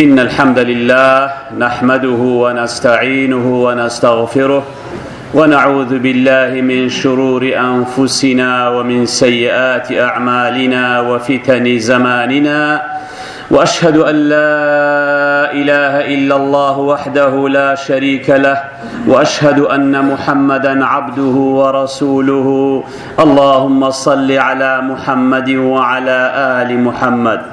إن الحمد لله نحمده ونستعينه ونستغفره ونعوذ بالله من شرور أنفسنا ومن سيئات أعمالنا وفتن زماننا وأشهد أن لا اله الا الله وحده لا شريك له واشهد ان محمدا عبده ورسوله اللهم صل على محمد وعلى ال محمد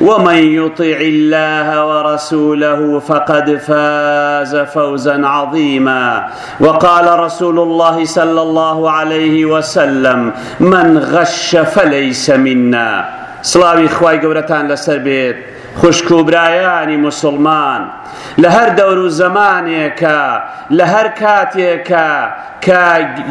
ومن یطع اللە ورسولە فقد فاز فوزا عظیما وقال رسول الله صلی الله علیه وسلم من غش فلیس منا سڵاوی خوای گەورەتان لەسەر بێت خوشک و برایانی مسلمان لە هەر دەور و زەمانێکە لە هەر کاتێکە کە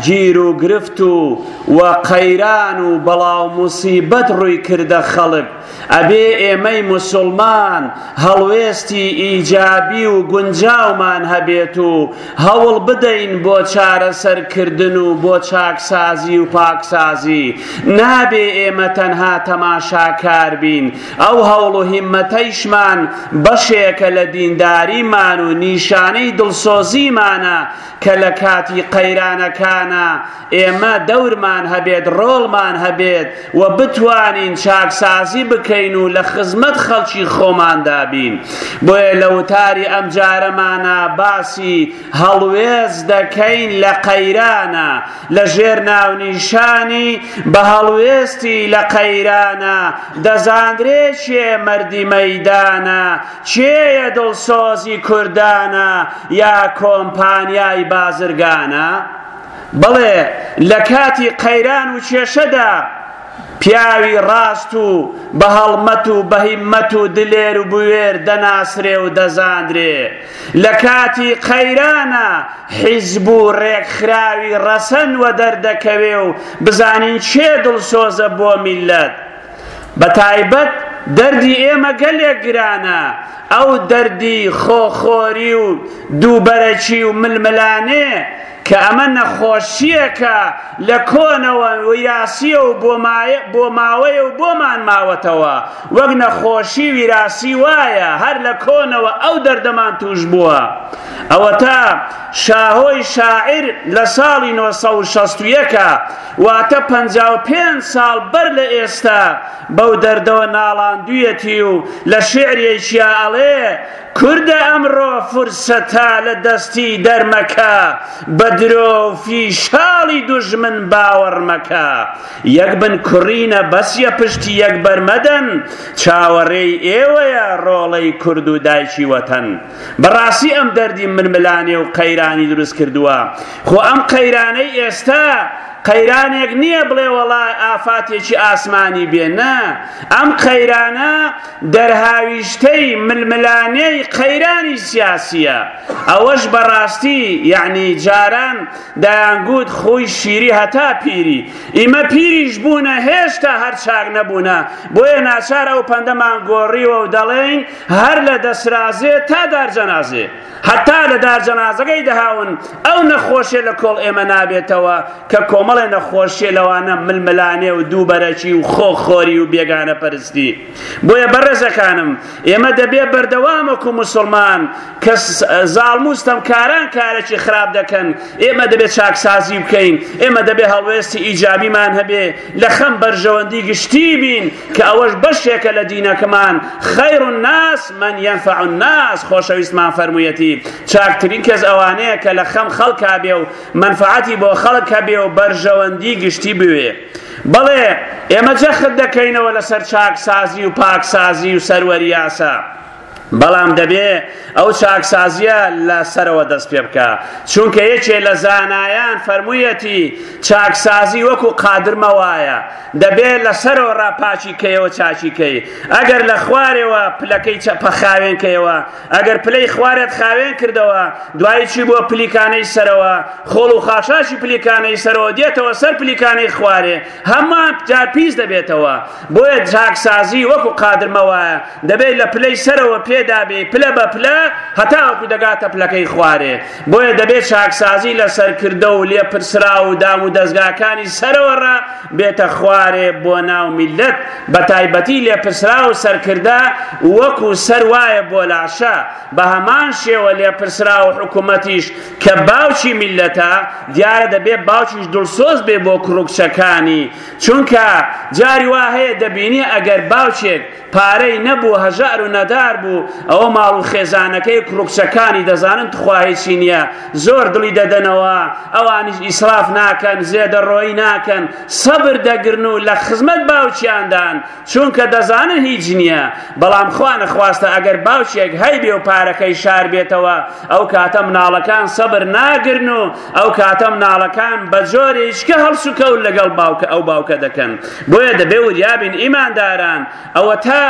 گیر و گرفت و و قەیران و بەڵاو موسیبەت ڕووی کردە خەڵک ئەبێ ئێمەی موسوڵمان هەڵوێستی ئیجابی و گونجاومان هەبێت و هەوڵ بدەین بۆ چارەسەر کردن و بۆ چاکسازی و پاکسازی نابێ ئێمە تەنها تەماشاکار بین ئەو هەوڵ و هیمەتەیشمان بەشێکە لە دینداریمان و نیشانەی دڵسۆزیمانە کە لە کاتی قەیرانەکانا ئێمە دەورمان هەبێت ڕۆڵمان هەبێت و بتوانین چاکسازی بکەین و لە خزمەت خەڵکی خۆماندا بین بۆیە لە وتاری ئەم جارەمانە باسی هەڵوێز دەکەین لە قەیرانە لە ژێر ناونیشانی بە هەڵوێستی لە قەیرانە دەزانرێ چێ مەردی مەدانە چێە دڵسۆزی کوردانە یا کۆمپانیای بازرگانە؟ بەڵێ لە کاتی قەیران و کێشەدا پیاوی ڕاست و بە هەڵمەت و بە هیممەت و دلێر و بوێر دەناسرێ و دەزاندرێ. لە کاتی قەیرانە حیزب و ڕێکخراوی ڕەسەن وەدەر دەکەوێ و بزانین کێ دڵسۆزە بۆ میللەت. بە تایبەت دەردی ئێمە گەلێک گرانە، ئەو دەردی خۆخۆری و دووبەرەکی و ململانێ، کە ئەمە نەخۆشییەکە لە کۆنەوە ویراسییە و بۆ ماوەیە و بۆمان ماوەتەوە، وەک نەخۆشی ویراسی وایە هەر لە کۆنەوە ئەو دەردەمان تووش بووە. ئەوەتا شاهۆی شاعیر لە ساڵی نۆ سەد و شەست و یەک، واتە پەنجا و پێنج ساڵ بەر لە ئێستا بەو دەردەوە ناڵاندوویەتی و لە شیعرێکیا ئەڵێ، کوردە ئەمڕۆ فرسەتە لە دەستی دەرمەکە بە درۆ و فیشاڵی دوژمن باوەڕمەکە یەک بن کوڕینە بەس یە پشتی یەک بەرمەدەن چاوەڕێی ئێوەیە ڕۆڵەی کورد و دایکی وەتەن بەڕاستی ئەم دەردی ململانێ و قەیرانی دروست کردووە خۆ ئەم قەیرانەی ئێستا قەیرانێک نییە بڵێ وەڵا ئافاتێکی ئاسمانی بێ نە ئەم قەیرانە دەرهاویشتەی ململانێی قەیرانی سیاسیە ئەوەش بەڕاستی یەعنی جاران دەیانگووت خووی شیری هەتا پیری ئیمە پیریش بوونە هێشتا هەر چاک نەبوونە بۆیە ناچار ئەو پەندەمان گۆڕیوە و دەڵێین هەر لە دەسرازێ تا دار جەنازێ هەتا لە دار جەنازەکەی دەهاون ئەو نەخۆشیە لە کۆڵ ئێمە نابێتەوە کە کۆمەڵێ نەخۆشیە لەوانە ململانێ و دووبەرەکی و خۆ خۆری و بێگانە پەرستی بۆیە بەڕێزەکانم ئێمە دەبێ بەردەوامەک و مسلمان کە زاڵموستەم کاران کارێکی خراپ دەکەن ئێمە دەبێت چاکسازی بکەین ئێمە دەبێ هەڵوێستی ئیجابیمان هەبێ لە خەم بەرژەوەندی گشتی بین کە ئەوەش بەشێکە لە دینەکمان، خیر الناس من ینفع الناس، خۆشەویستمان فەرموویەتی، چاکترین کەس ئەوانەیە کە لە خەم خەڵکا بێ و مەنفەعەتی بۆ خەڵک هەبێ و بەرژەوەندی گشتی بوێ. بەڵێ، ئێمە جەخت دەکەینەوە لەسەر چاکسازی و پاکسازی و سەروەریاسا. بەڵام دەبێ ئەو چاکسازییە لە سەرەوە دەست پێ بکا، چونکە یەکێ لە زانایان فەرموویەتی چاکسازی وەکوو قادرمەوایە، دەبێ لە سەرەوەڕا پاکی کەیەوە چاکی کەی، ئەگەر لە خوارێوە پلەکەی خاوێن کەیەوە، ئەگەر پلەی خوارێت خاوێن کردەوە، دوایی چووی بۆ پلیکانەی سەرەوە، خۆڵ و خاشاکی پلیکانەی سەرەوە دێتەوە سەر پلیکانەی خوارێ، هەمووان جار پیس دەبێتەوە. بۆیە چاکسازی وەکو قادر مەوایە دەبێت لە پلەی سەرەوە پێدابێ پلە بە پلە هەتاوەکو دەگاتە پلەکەی خوارێ بۆیە دەبێت چاکسازی لە سەرکردە و لێپرسرا و دام و دەستگاکانی سەرەوەڕا بێتە خوارێ بۆ ناو میلەت بە تایبەتی لێپرسرا و سەرکردە وەکو سەر وایە بۆ لاشە بە هەمان شێوە لێپرسرا و حکوومەتیش کە باوکی میلەتە دیارە دەبێت باوکیش دڵسۆز بێ بۆ کوڕکچەکانی چونکە جاری وا هەیە دەبینی ئەگەر باوکێک پارەی نەبوو هەژار و نەدار بوو ئەوە ماڵ و خێزانەکەی کوڕکچەکانی دەزانن تخواهیچی نییە زۆر دڵی دەدەنەوە ئەوانیش ئیسراف ناکەن زێدەڕۆیی ناکەن سەبر دەگرن و لە خزمەت باوکیاندان چونکە دەزانن هیچ نیە بەڵام خوا نەخواستە ئەگەر باوکێک هەیبێ و پارەکەی شار بێتەوە ئەو کاتە مناڵەکان سەبر ناگرن و ئەو کاتە مناڵەکان بە جۆرێککە هەڵس و کەوت لەگەڵ باوکە ئەو باوکە دەکەن بۆیە دەبێ وریابین ئیمانداران ئەوە تا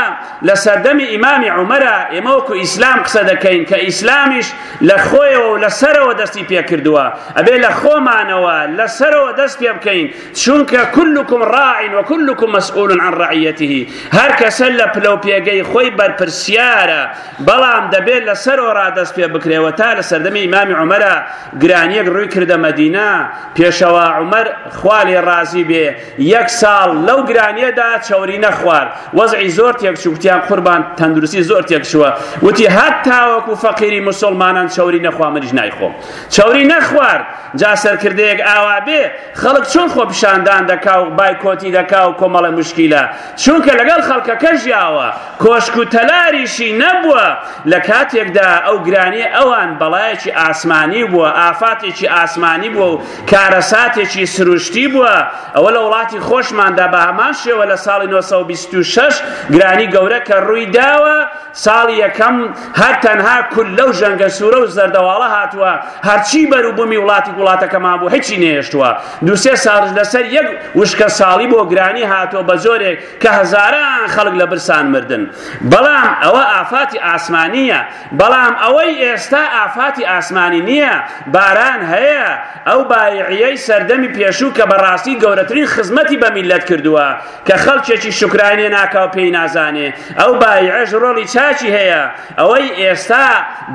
لە سەردەمی ئیمامی عمرە ئێمەوەکو ئیسلام قسە دەکەین کە ئیسلامیش لە خۆیەوە و لەسەرەوە دەستی پێکردووە ئەبێ لە خۆمانەوە لەسەرەوە دەست پێ بکەین چونکە کلکم راع و کلکم مسئول عن رعیته هەر کەسە لە پلە و پێگەی خۆی بەرپرسیارە بەڵام دەبێت لە سەرەوە ڕادەست پێ بکرێەوە تا لە سەردەمی ئیمامی عمەرە گرانیەک ڕووی کردە مەدینە پێشەوە عمەر خوالی ڕازی بێ یەک ساڵ لەو گرانیەدا چاوری نەخوار وەزعی زۆر تێک چوکتیان قوربان تەندروستی زۆر تێک چووە وتی هەر تاوەکو فەقیری مسلمانان چاوری نەخوا منیش نایخۆم چاوری نەخوارد جا سەرکردەیەک ئاوا بێ خەڵک چۆن خۆپیشاندان دەکا و بایکۆتی دەکا و کۆمەڵە مشکیلە چونکە لەگەڵ خەڵکەکە ژیاوە کۆشک و تەلاریشی نەبووە لە کاتێکدا ئەو گرانی ئەوان بەڵایەکی ئاسمانی بووە ئافاتێکی ئاسمانی بووە و کارەساتێکی سروشتی بووە ئەوە لە وڵاتی خۆشماندا بە هەمان شێوە لە ساڵی 1926 گرانی گەورە کە ڕووی داوە ساڵی یەکەم هەر تەنها کول لەو ژەنگە سوورە و زەردەواڵە هاتووە، هەرچی بەروبوومی وڵاتی وڵاتەکەمان بوو هیچی نەهێشتووە، دوو سێ ساڵیش لەسەر یەک وشکە ساڵی بۆ گرانی هاتووە بە جۆرێک کە هەزاران خەڵک لە برسان مردن، بەڵام ئەوە ئافاتی ئاسمانییە، بەڵام ئەوەی ئێستا ئافاتی ئاسمانی نییە، باران هەیە، ئەو بایعیەی سەردەمی پێشوو کە بەڕاستی گەورەترین خزمەتی بە میللەت کردووە، کە خەڵکێکی شوکرانیە ناکاو پێی نازانێ ئەو بایعەش ڕۆڵی چاچی هەیە ئەوەی ئێستا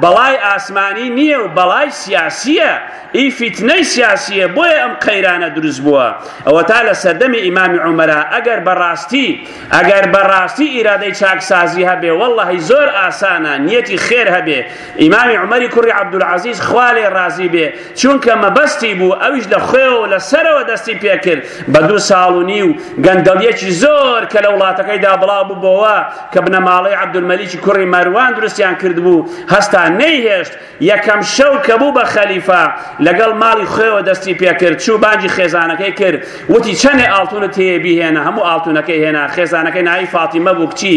بەڵای ئاسمانی نییە و بەڵای سیاسیە ئی فیتنەی سیاسیە بۆیە ئەم قەیرانە دروست بووە ئەوە تا لە سەردەمی ئیمامی عمرە ئەگەر بەڕاستی ئەگەر بەڕاستی ئیرادەی چاکسازی هەبێ واللهی زۆر ئاسانە نیەتی خێر هەبێ ئیمامی عمەری کوڕی عبدولعزیز خوالێ ڕازی بێ چونکە مەبەستی بوو ئەویش لە خوێوە و لە سەرەوە دەستی پێکرد بە دوو ساڵ و نیو گەندەڵیەکی زۆر کە لە وڵاتەکەیدا بڵاو ببۆوە کە بنەماڵەی عەبدولمەلیکی کوڕی مەروان دروستیان کردبوو هەستا نەیهێشت یەکەم شەو کە بوو بە خەلیفە لەگەڵ ماڵی خوێوە دەستی پێکرد چوو بانگی خێزانەکەی کرد وتی چەنێ ئاڵتونت هەیە بیهێنە هەموو ئاڵتونەکەی هێنا خێزانەکەی ناوی فاتیمە بوو کچی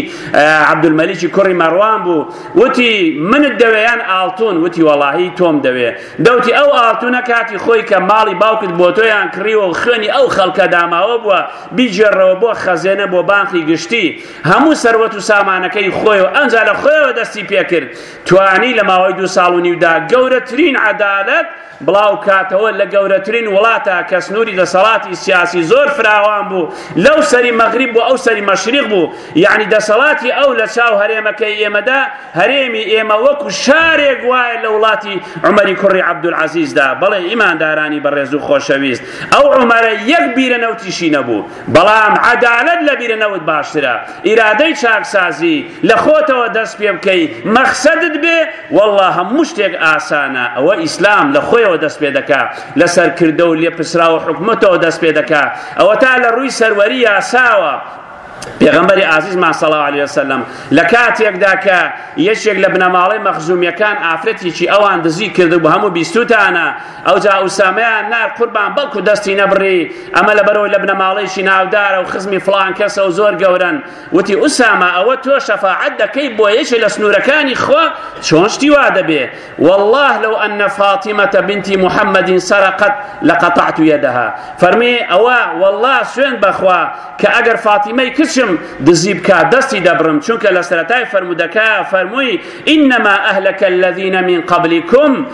عەبدولمەلیکی کوڕی مەروان بوو وتی، منت دەوێ یان ئاڵتوون؟ وتی، وەڵاهی تۆم دەوێ. دەوتی، ئەو ئاڵتوونە کاتی خۆی کە ماڵی باوکت بۆ تۆیان کڕیوە و خوێنی ئەو خەڵکە داماوە بووە، بیگێڕەوە بۆ خەزێنە، بۆ بانقی گشتی. هەموو سەروەت و سامانەکەی خۆی و ئەمجا لە خۆیەوە دەستی پێ کرد. توانی لە ماوەی دوو ساڵ و نیودا گەورەترین عەدالەت بڵاوکاتەوە لە گەورەترین وڵاتە کە سنووری دەسەڵاتی سیاسی زۆر فراوان بوو لەو سەری مەغریب بۆ ئەو سەری مەشریق بوو یعنی دەسەڵاتی ئەو لە چاو هەرێمەکەی ئێمەدا هەرێمی ئێمە وەکو شارێک وایە لە وڵاتی عمەری کوڕی عەبدولعەزیزدا بەڵێ ئیماندارانی بەڕێز و خۆشەویست ئەو عمەرە یەک بیرە نەوتیشی نەبوو بەڵام عەدالەت لە بیرە نەوت باشترە ئیرادەی چاکسازی لە خۆتەوە دەست پێ بکەی مەخسەدت بێ وەڵڵا هەموو شتێک ئاسانە ئەوە ئیسلام لە خۆیەوە دەست پێ دەکا لە سەرکردە و لێپسراوە حکومەتەوە دەست پێ دەکا ئەوە تا لە ڕووی سەروەری یاساوە پێغەمبەری ئازیزمان سەڵا علی وسلم لە کاتێکدا کە یەکێک لە بنەماڵەی مەخزومیەکان ئافرەتێکی ئەوان دزی کرد بە هەموو بیستوتانە ئەوجا ئوسامەیان نارد قوربان بەڵکو دەستی نەبڕی ئەمە لەبەرەوەی لە بنەماڵەیەکی ناودارە و خزمی فڵان کەسە و زۆر گەورەن وتی ئوسامە ئەوە تۆ شەفاعەت دەکەی بۆ یەکێ لە سنوورەکانی خوا چۆن شتی وا دەبێ والله لو ان فاطمه بنت محمد سرقت لقطعت يدها فەرمی ئەوە والله سوێن بەخوا کە ئەگەر فاتیمەی کچم دزی بکە دەستی دەبرم چونکە لە سەرەتای فەرمودەکە فەرمووی انما اهلك الذين من قبلكم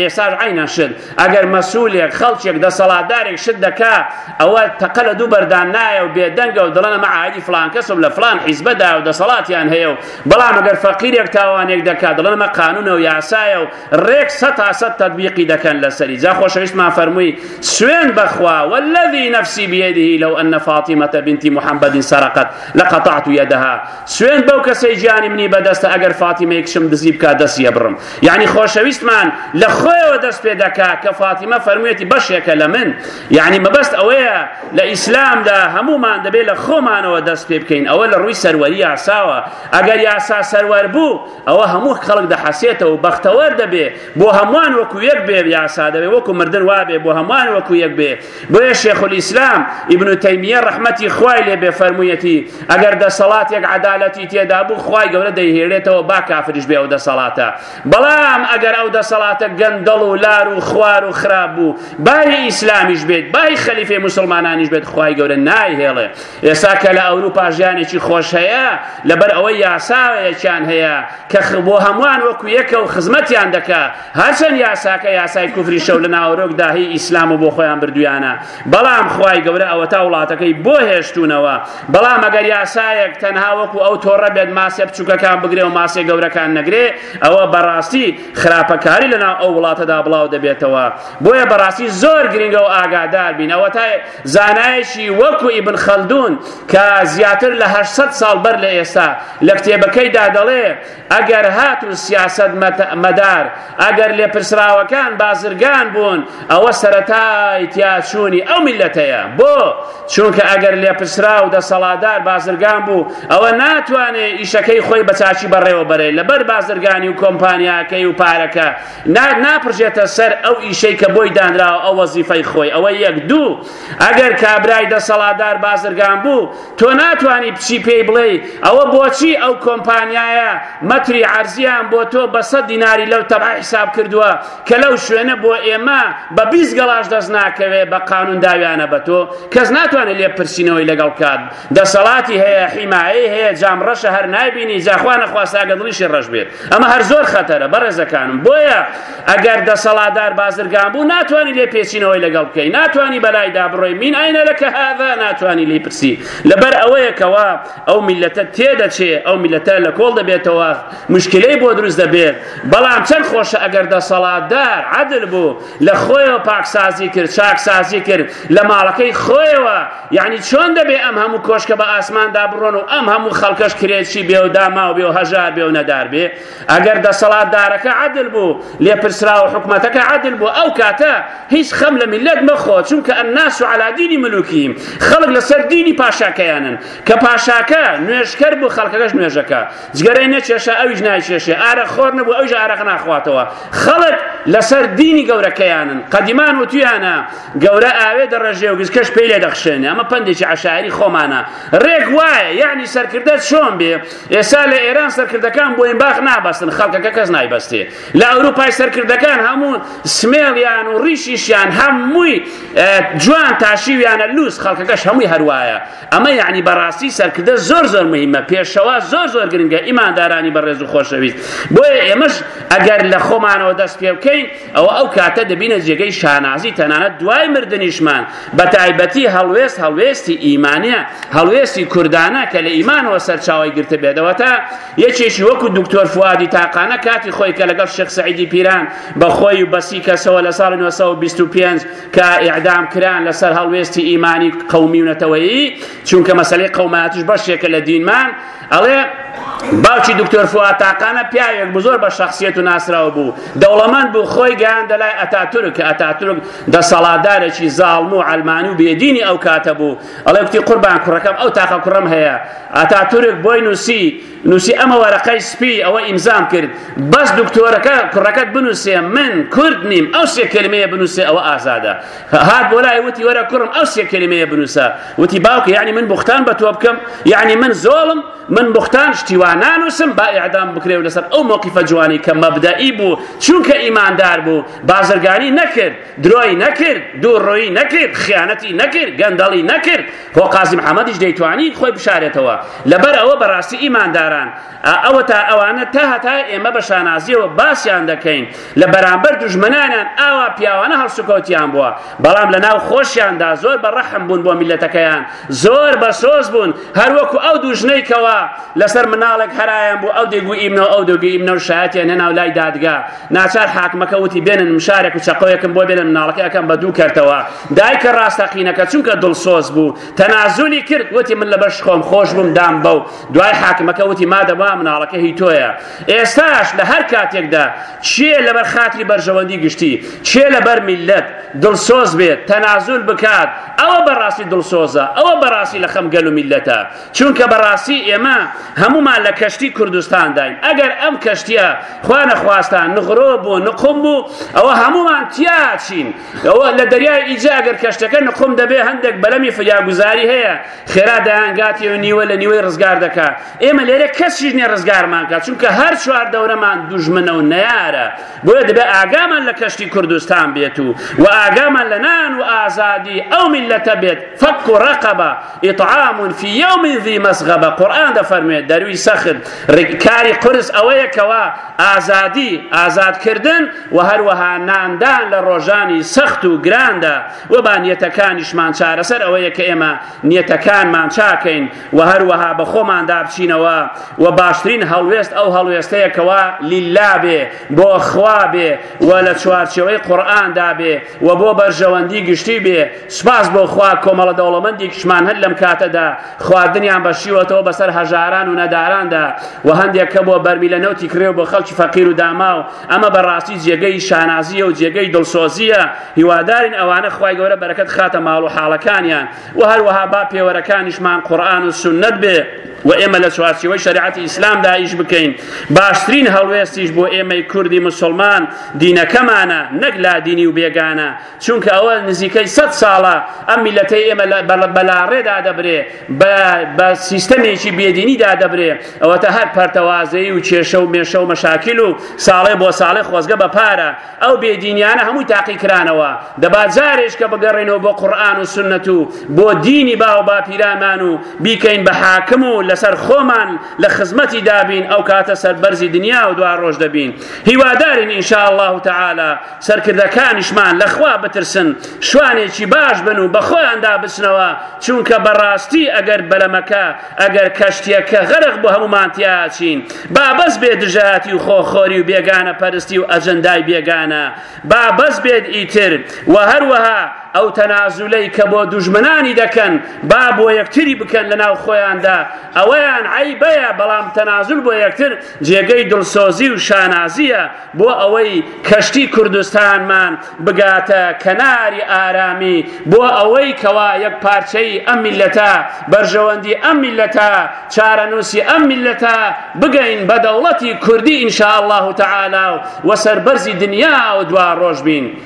ئێستاش عەینەن شت ئەگەر مەسولێک خەڵکێک دەسەڵاتدارێک شت دەکا ئەوە تەقە لە دوو بەردان نایە و بێدەنگە و دڵەنە مەعادی فلان کەسم لە فلان حیزبەدا و دەسەڵاتیان هەیە و بەڵام ئەگەر فەقیرێک تاوانێک دەکات دڵەنە مە قانونە و یاسایە و ڕێک سە تا سە تەبیقی دەکەن لەسەری جا خۆشەویستمان فەرمووی سوێن بەخوا والذی نفسی بيده لو أن فاطمة بنت محمد سرقت لقطعت يدها سوێن بەو کەسەی گیانی منی بەدەستە ئەگەر فاتیمەیەکشم دزی بکات دەستی ئەبڕم یعنی خۆشەویستمان لە خۆیەوە دەست پێ دەکا کە فاتیمە فەرموویەتی بەشێکە لە من یعنی مەبەست ئەوەیە لە ئیسلامدا هەمومان دەبێت لە خۆمانەوە دەست پێ بکەین ئەوە لە ڕووی سەروەری یاساوە ئەگەر یاسا سەروەر بوو ئەوە هەموو خەڵک دەحەسێتەوە و بەختەوەر دەبێ بۆ هەمووان وەکو یەک بێ یاسا دەبێ وەکو مردن وابێ بۆ هەمووان وەکو یەک بێ بۆیە شێخولئیسلام ئیبن تەیمیە ڕەحمەتی خوای لێ بێ فەرموویەتی ئەگەر دەسەڵاتێک عەدالەتی تێدا بوو خوای گەورە دەیهێنێتەوە با کافریش بێ ئەو دەسەڵاتە بەڵام ئەگەر ئەو دەسەڵاتە گەندەڵ و لار و خوار و خراپ بوو بای ئیسلامیش بێت بای خەلیفەی موسڵمانانیش بێت خوای گەورە نایهێڵێ ئێستا کە لە ئەوروپا ژیانێکی خۆش هەیە لەبەر ئەوەی یاساەکیان هەیە کە بۆ هەمووان وەکو یەکە و خزمەتیان دەکا هەرچەند یاساکە یاسای کوفری شەو لە ناوەرۆک داهی ئیسلام و بۆ خۆیان بردویانە بەڵام خوای گەورە ئەوە تا وڵاتەکەی بۆ هێشتونەوە بەڵام ئەگەر یاسایەک تەنها وەکو ئەو تۆڕە بێت ماسێ بچووکەکان بگرێ و ماسێ گەورەکان نەگرێ ئەوە بەڕاستی خراپەکاری لەناو ئەو وڵاتەدا بڵاو دەبێتەوە بۆیە بەڕاستی زۆر گرنگە و ئاگادار بین ئەوە تا زانایەکی وەکو ئیبن خەلدون کە زیاتر لە هەشت سەد ساڵ بەر لە ئێستا لە کتێبەکەیدا دەڵێ ئەگەر هاتوو سیاسەت مەدار ئەگەر لێپرسراوەکان بازرگان بوون ئەوە سەرەتای تیاچوونی ئەو میلەتەیە بۆ چونکە ئەگەر لێپرسراو دەسەڵاتدار بازرگان بوو ئەوە ناتوانێ ئیشەکەی خۆی بە چاکی بەڕێوە بەرێ لەبەر بازرگانی و کۆمپانیاکەی و پارەکە نا ناپرژێتە سەر ئەو ئیشەی کە بۆی دانراوە ئەو وەزیفەی خۆی ئەوە یەک دوو ئەگەر کابرای دەسەڵاتدار بازرگان بوو تۆ ناتانی بچی پێی بڵێی ئەوە بۆچی ئەو کۆمپانیایە مەتری عەرزیان بۆ تۆ بە سەد دیناری لەو تەبع حساب کردووە کە لەو شوێنە بۆ ئێمە بە بیست گەڵاش دەست ناکەوێ بە قانون داویانە بە تۆ کەس ناتوانێت لێ پرسینەوەی لەگەڵ کات دەسەڵاتی هەیە حیمایەی هەیە جام ڕەشە هەر نایبینی جاخوا نەخواستاگە دڵیشی ڕەش بێت ئەمە هەر زۆر خەتەرە بەڕێزەکانم بۆیە ئەگەر دەسەڵاتدار بازرگان بوو ناتوانانی لێ پێچینەوەی لەگەڵ بکەین ناتوانانی بەلایدا بڕۆی مین ئاینە لەکە هادا ناتوانانی لی پرسی لەبەر ئەوەیەکەوە ئەو میلەتە تێدەچێ ئەو میلەتە لە کۆڵ دەبێتەوە مشکلەی بۆ دروست دەبێت بەڵام چەند خۆشە ئەگەر دەسەڵاتدار عادل بوو لە خۆیەوە پاکسازی کرد چاکسازی کرد لە ماڵەکەی خۆیەوە یعنی چۆن دەبێ ئەم هەموو کۆشکە بە ئاسماندا بڕۆن و ئەم هەموو خەڵکەش کرێچی بێ و داماو بێ و هەژار بێ و نەدار بێ ئەگەر دەسەڵاتدارەکە عادل بوو لێ پرسرا و حکومەتەکە عادل بوو ئەو کاتە هیچ خەم لە میلەت مەخۆ چونکە ئەناس و علادینی ملوکیم خەڵک لەسەر دینی پاشاکەیانن کە پاشاکە نوێژکەر بوو خەڵکەکەش نوێژەکە جگەرەی نەچێشە ئەویش نایچێشێ ئارە خۆر نەبوو ئەویش ئارەق ناخواتەوە خەڵک لەسەر دینی گەورەکەیانن قەدیمان وتویانە گەورە ئاوێ دەڕێژێ و گزکەش پێی لێ دەخشێنێ ئەمە پندێکی عشاعری خۆمانە ڕێک وایە یعنی سەرکردە چۆن بێ ئێستا لە ئێران سەرکردەکان بۆین باخ نابەستن خەڵکەکە کەس نایبەستێ لە ئەوروپای سەرکردەکان هەموو سمێڵیان و ڕیشیشیان هەمووی جوان تاشیویانە لوس خەڵکەکەش هەمووی هەروایە ئەمە یعنی بەڕاستی سەرکردە زۆر زۆر مهمە پێشەوا زۆر زۆر گرنگە ئیماندارانی بەڕێز و خۆشەویست بۆیە ئێمەش ئەگەر لە خۆمانەوە دەست پێ بکەین ئەوە ئەو کاتە دەبینە جێگەی شانازی تەنانەت دوای مردنیشمان بە تایبەتی هەڵوێست هەڵوێستی ئیمانە هەڵوێستی کوردانە کە لە ئیمانەوە سەرچاوی گرتە بێتەوە تا یەکێکی وەکو دکتۆر فوادی تاقانە کاتی خۆی کە لەگەڵ شێخ سعیدی پیران بە خۆی و بەسی کەسەوە لە ساڵی 1925 کە ئیعدام کران لەسەر هەڵوێستی ئیمانی قەومی و نەتەوەیی چونکە مەسلەی قەوماتیش بەشێکە لە دینمان ئەڵێ باوکی دکتۆر فوات تاقانە پیاوێک بوو زۆر بە شخصیت و ناسراو بوو دەوڵەمەند بوو خۆی گەیاندە لای ئەتاتورک ئەتاتورک دەسەڵاتدارێکی زاڵم و ئەلمانی و بێدینی ئەو کاتە بوو ئەڵێ کوتی قوربان کوڕەکەم ئەو تاقە کوڕم هەیە ئەتاتورک بۆی نووسی نووسی ئەمە وەرەقەی سپی ئەوە ئیمزام کرد بەس دکتۆرەکە کوڕەکەت بنووسێ من کورد نیم ئەو سێ کلمەیە بنووسێ ئەوە ئازادە هات بۆ لای وتی وەرە کوڕم ئەو سێ کلمەیە بنووسە وتی باوکە یعنی من بوختان بە تۆ بکەم یعنی من زۆڵم من بوختان شتیوان نانووسم با ئیعدام بکرێ و لەسەر ئەو مۆقیفە جوانی کە مەبدەئی بوو چونکە ئیماندار بوو بازرگانی نەکرد درۆی نەکرد دووڕۆیی نەکرد خیانەتی نەکرد گەندەڵی نەکرد هۆ قازی محەممەدیش دەیتوانی خۆی بشارێتەوە لەبەر ئەوە بەڕاستی ئیمانداران ئەوە تا ئەوانە تا هەتا ئێمە بە شانازیەوە باسیان دەکەین لە بەرامبەر دوژمنانیان ئاوا پیاوانە هەڵسوکەوتیان بووە بەڵام لە ناو خۆشیاندا زۆر بە ڕەحم بوون بۆ میلەتەکەیان زۆر بە سۆز بوون هەروەکو ئەو دوژنەی کەوە لەسەر مناڵێک هەرایان بوو ئەو دەگوئی منەوە ئەو دەگوئی منەوە شایەتیان هێناو لای دادگا ناچار حاکمەکە وتی بێنن مشارێک و چەقۆیەکم بۆ بێنن مناڵەکە ئەکەم بە دوو کەرتەوە دایکە ڕاستەقینەکە چونکە دڵسۆز بوو تەنازولی کرد وتی من لە بەش خۆم خۆش بووم دام بەو دوای حاکمەکە وتی مادەما مناڵەکە هی تۆیە ئێستاش لە هەر کاتێکدا چێ لەبەر خاتری بەرژەوەندی گشتی چێ لەبەر میلەت دڵسۆز بێت تەنازول بکات ئەوە بەڕاستی دڵسۆزە ئەوە بەڕاستی لە خەم گەل و میلەتە چونکە بەڕاستی ئێمە هەمومان لە کەشتی کوردستانداین ئەگەر ئەم کەشتە خوانەخواستان نغرۆ بۆ نقم بوو ئەوە هەمومان تیاچین ئەوە لە دەریای ئیجا ئەگەر کەشتەکە نقم دەبێ هەندێک بەلەمی فریاگوزاری هەیە خێرا دایانگاتی و نیوە لە نیوەی ڕزگار دەکات ئێمە لێرە کەسیش نیە ڕزگارمانکە چونکە هەر چوار دەورەمان دوژمنە و نەیارە بۆیە دەبێ ئاگامان لە کەشتی کوردستان بێت و و ئاگامان لە نان و ئازادی ئەو میلەتە بێت فەک و ڕقەبە اطعام فی یوم ذی مسغبە قورئان دەفەرموێت دەروی سەخت کاری قرس ئەوەیە کەوا ئازادی ئازادکردن و هەروەها ناندان لە ڕۆژانی سەخت و گراندا و با نیەتەکانیشمان چارەسەر ئەوەیە کە ئێمە نیەتەکانمان چاکەین و هەروەها بە خۆمان دابچینەوە و باشترین هەڵوێست ئەو هەڵوێستەیە کەوا لیلا بێ بۆ خوا بێ و لە چوارچەوەی قورئاندا بێ و بۆ بەرژەوەندی گشتی بێ سوپاس بۆ خوا کۆمەڵە دەوڵەمەندێکیشمان هەر لەم کاتەدا خواردنیان بەشیوەتەوە بەسەر هەژاران و نەداراندا و هەندێک کە بۆ بەرمی لە نەوتی کرێو بۆ خەڵکی فەقیر و داماو ئەمە بەڕاستی جێگەی شانازیە و جێگەی دڵسۆزیە هیوادارین ئەوانە خوای گەورە بەرەکەت خاتە ماڵ و حاڵەکانیان و هەروەها با پێوەرەکانیشمان قورآن و سنت بێ و ئێمە لە چوارچەوەی شریعەتی ئیسلامدا ئیش بکەین باشترین هەڵوێستیش بۆ ئێمەی کوردی مسلمان دینەکەمانە نەک لا دینی و بێگانە چونکە ئەوە نزیکەی سەد ساڵە ئەم میلەتەی ئێمە بەلاڕێدا دەبرێ بە سیستەمێکی بێدینی دادەبرێ ئەوە تا هەر پەرتەوازەیی و کێشە و مێشە و مەشاکیل و ساڵێ بۆ ساڵێ خۆزگە بە پارە ئەو بێدینیانە هەمووی تاقی کرانەوە دەبا جارێش کە بگەڕێنەوە بۆ قورآن و سنت و بۆ دینی باو باپیرامان و بیکەین بە حاکم و لەسەر خۆمان لە خزمەتی دابین ئەو کاتە سەربەرزی دنیا و دوا ڕۆژ دەبین هیوادارین ئینشاء الله تعالی سەرکردەکانیشمان لە خوا بترسن شوانێکی باش بن و بە خۆیاندا بچنەوە چونکە بەڕاستی ئەگەر بەلەمەکە ئەگەر کەشتیەکە غەرق بۆ هەمومانتیاچین بابەس بێ دژایەتی و خۆخۆری و بێگانە پەرستی و ئەجندای بێگانە بابەس بێت ئیتر و هەروەها ئەو تەنازولەی کە بۆ دوژمنانی دەکەن با بۆ یەکتری بکەن لە ناو خۆیاندا ئەوەیان عیبەیە بەڵام تەنازول بۆ یەکتر جێگەی دڵسۆزی و شانازیە بۆ ئەوەی کەشتی کوردستانمان بگاتە کەناری ئارامی بۆ ئەوەی کەوا یەک پارچەی ئەم میلەتە بەرژەوەندی ئەم میلەتە چارەنووسی ئەم میلەتە بگەین بە دەوڵەتی کوردی ئینشاء الله تعالی و وەسەر بەرزی دنیا و دوا ڕۆژ بین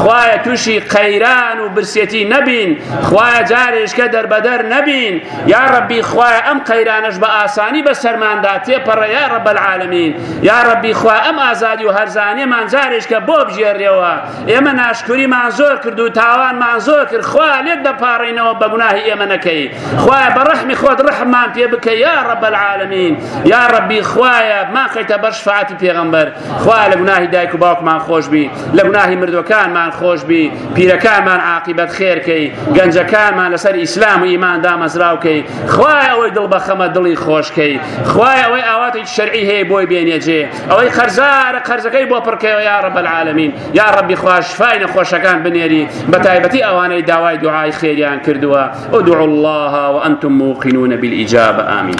خوایە تووشی قەیران و برسێتی نەبین خوایە جارێشکە دەربەدەر نەبین یا ڕەبی خوایە ئەم قەیرانش بە ئاسانی بە سەرماندا تێپەڕە یا ڕەب العالمین یا ڕەبی خوا ئەم ئازادی و هەرزانێمان جارێشکە بۆ بژێڕێەوە ئێمە ناشکوریمان زۆر کرد و تاوانمان زۆر کرد خوا لێت دەپاڕینەوە بە گوناهی ئێمە نەکەی خوایە بە ڕەحمی خۆت ڕەحمان پێ بکە یا ڕەب العالمین یا ڕەبی خوایە ماقیتە بەر شفاعتی پێغەمبەر خوایە لە گوناهی دایک و باوکمان خۆشبی لە گوناهی مردوەکانمان خۆشبی پیرەکانمان عاقیبەت خێرکەی گەنجەکانمان لەسەر ئیسلام و ئیمان دامەزراوکەی خوای ئەوەی دڵ بەخەمە دڵی خۆشکەی خوای ئەوەی ئاواتی شەرعی هەیە بۆی بێنێجێ ئەوەی قەرزارە قەرزەکەی بۆ پڕکەوە یا رب العالمین یا ربی خوش فای نەخۆشەکان بنێری بە تایبەتی ئەوانەی داوای دوعای خێریان کردووە ادعوا الله وانتم موقنون بالإجابة آمین